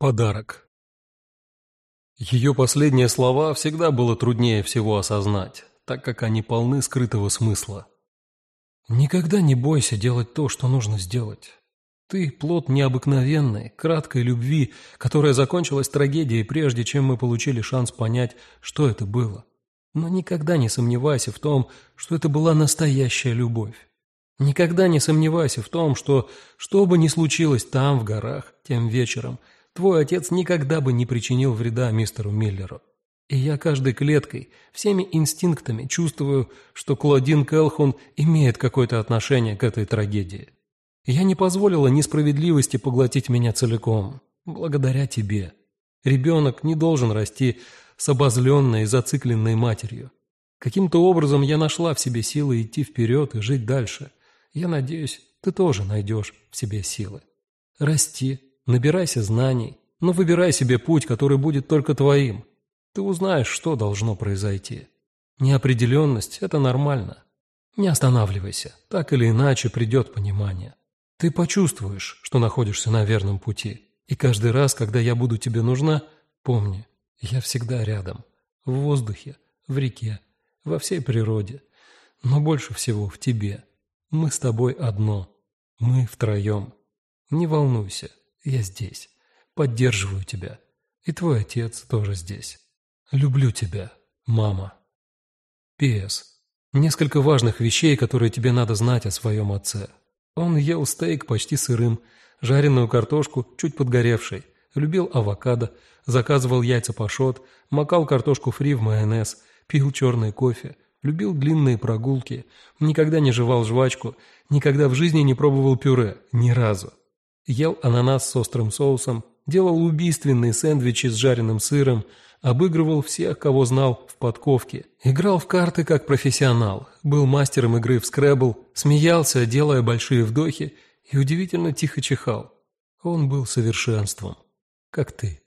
Подарок. Ее последние слова всегда было труднее всего осознать, так как они полны скрытого смысла. «Никогда не бойся делать то, что нужно сделать. Ты – плод необыкновенной, краткой любви, которая закончилась трагедией, прежде чем мы получили шанс понять, что это было. Но никогда не сомневайся в том, что это была настоящая любовь. Никогда не сомневайся в том, что, что бы ни случилось там, в горах, тем вечером – Твой отец никогда бы не причинил вреда мистеру Миллеру. И я каждой клеткой, всеми инстинктами чувствую, что Клодин Келхун имеет какое-то отношение к этой трагедии. Я не позволила несправедливости поглотить меня целиком. Благодаря тебе. Ребенок не должен расти с обозленной и зацикленной матерью. Каким-то образом я нашла в себе силы идти вперед и жить дальше. Я надеюсь, ты тоже найдешь в себе силы. Расти, Набирайся знаний, но выбирай себе путь, который будет только твоим. Ты узнаешь, что должно произойти. Неопределенность – это нормально. Не останавливайся, так или иначе придет понимание. Ты почувствуешь, что находишься на верном пути. И каждый раз, когда я буду тебе нужна, помни, я всегда рядом. В воздухе, в реке, во всей природе. Но больше всего в тебе. Мы с тобой одно. Мы втроем. Не волнуйся, я здесь. Поддерживаю тебя. И твой отец тоже здесь. Люблю тебя, мама. П.С. Несколько важных вещей, которые тебе надо знать о своем отце. Он ел стейк почти сырым, жареную картошку чуть подгоревшей, любил авокадо, заказывал яйца пашот, макал картошку фри в майонез, пил черный кофе, любил длинные прогулки, никогда не жевал жвачку, никогда в жизни не пробовал пюре, ни разу. Ел ананас с острым соусом, делал убийственные сэндвичи с жареным сыром, обыгрывал всех, кого знал, в подковке. Играл в карты как профессионал, был мастером игры в скрэбл, смеялся, делая большие вдохи, и удивительно тихо чихал. Он был совершенством, как ты.